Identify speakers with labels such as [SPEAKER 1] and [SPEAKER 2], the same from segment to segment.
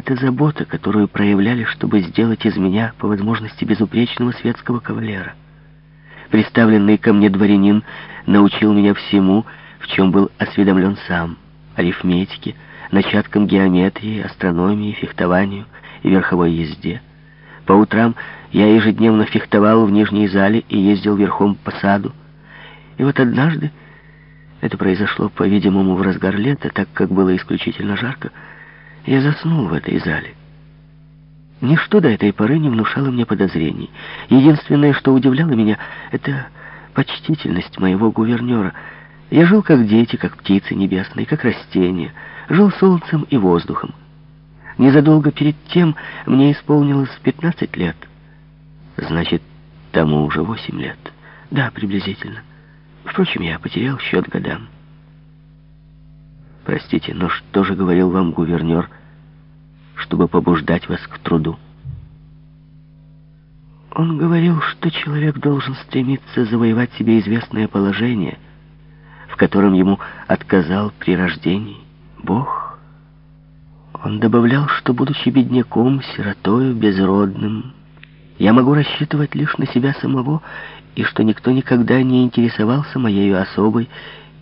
[SPEAKER 1] это забота, которую проявляли, чтобы сделать из меня, по возможности, безупречного светского кавалера. Представленный ко мне дворянин научил меня всему, в чем был осведомлен сам. Арифметике, начаткам геометрии, астрономии, фехтованию и верховой езде. По утрам я ежедневно фехтовал в нижней зале и ездил верхом по саду. И вот однажды, это произошло, по-видимому, в разгар лета, так как было исключительно жарко, я заснул в этой зале. Ничто до этой поры не внушало мне подозрений. Единственное, что удивляло меня, это почтительность моего гувернера. Я жил как дети, как птицы небесные, как растения. Жил солнцем и воздухом. Незадолго перед тем мне исполнилось 15 лет. Значит, тому уже 8 лет. Да, приблизительно. Впрочем, я потерял счет годам. Простите, но что же говорил вам гувернер, чтобы побуждать вас к труду? Он говорил, что человек должен стремиться завоевать себе известное положение, в котором ему отказал при рождении Бог. Он добавлял, что, будучи бедняком, сиротою, безродным, я могу рассчитывать лишь на себя самого, и что никто никогда не интересовался моей особой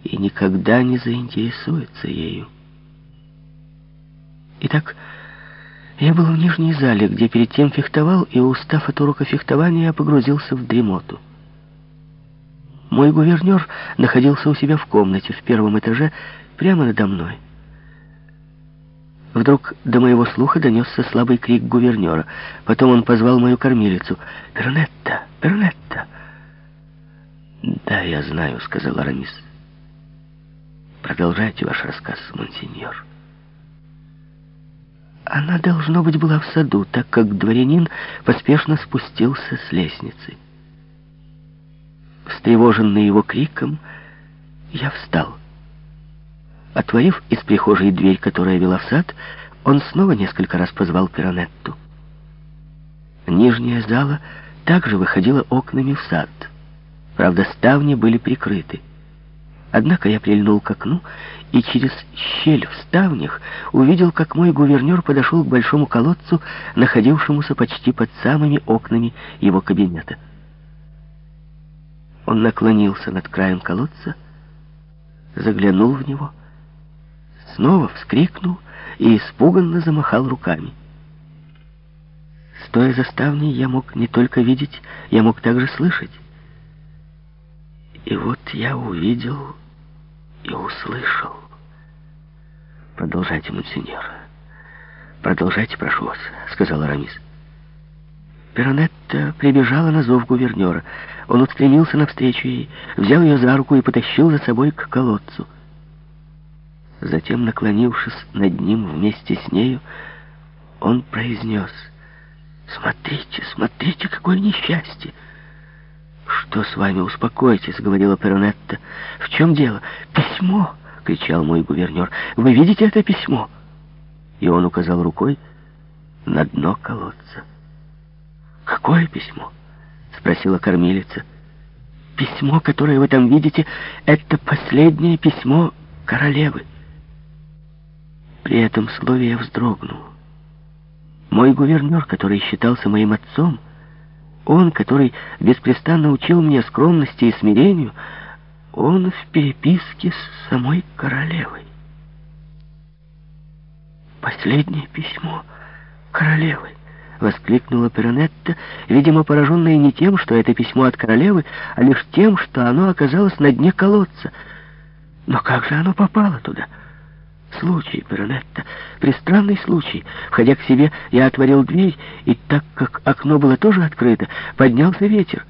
[SPEAKER 1] и никогда не заинтересуется ею. Итак, я был в нижней зале, где перед тем фехтовал, и, устав от урока фехтования, я погрузился в дремоту. Мой гувернер находился у себя в комнате в первом этаже, прямо надо мной. Вдруг до моего слуха донесся слабый крик гувернера. Потом он позвал мою кормилицу. «Пернетта! Пернетта!» «Да, я знаю», — сказал Арамис. Продолжайте ваш рассказ, монсеньор. Она, должно быть, была в саду, так как дворянин поспешно спустился с лестницы. Встревоженный его криком, я встал. Отворив из прихожей дверь, которая вела в сад, он снова несколько раз позвал Пиранетту. Нижняя зала также выходила окнами в сад. Правда, ставни были прикрыты. Однако я прильнул к окну и через щель в ставнях увидел, как мой гувернер подошел к большому колодцу, находившемуся почти под самыми окнами его кабинета. Он наклонился над краем колодца, заглянул в него, снова вскрикнул и испуганно замахал руками. Стоя за ставней, я мог не только видеть, я мог также слышать. И вот я увидел и услышал. Продолжайте, монсеньор. Продолжайте, прошу вас, сказал Арамис. Перонетта прибежала на зов гувернера. Он устремился навстречу ей, взял ее за руку и потащил за собой к колодцу. Затем, наклонившись над ним вместе с нею, он произнес, «Смотрите, смотрите, какое несчастье!» «Что с вами? Успокойтесь», — говорила Перонетта. «В чем дело?» «Письмо!» — кричал мой гувернер. «Вы видите это письмо?» И он указал рукой на дно колодца. «Какое письмо?» — спросила кормилица. «Письмо, которое вы там видите, это последнее письмо королевы». При этом слове я вздрогнул. Мой гувернер, который считался моим отцом, он, который беспрестанно учил меня скромности и смирению, он в переписке с самой королевой. «Последнее письмо королевы!» — воскликнула Перонетта, видимо, пораженная не тем, что это письмо от королевы, а лишь тем, что оно оказалось на дне колодца. Но как же оно попало туда?» Случай, Перонетта, пристранный случай. Входя к себе, я отворил дверь, и так как окно было тоже открыто, поднялся ветер.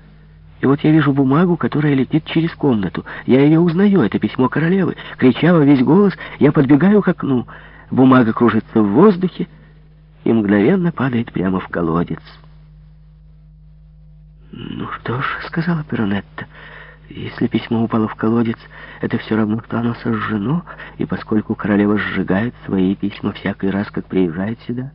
[SPEAKER 1] И вот я вижу бумагу, которая летит через комнату. Я ее узнаю, это письмо королевы. Крича во весь голос, я подбегаю к окну. Бумага кружится в воздухе и мгновенно падает прямо в колодец. «Ну что ж», — сказала Перонетта, — если письмо упало в колодец, это все равно, что оно сожжено, и поскольку королева сжигает свои письма всякий раз, как приезжает сюда,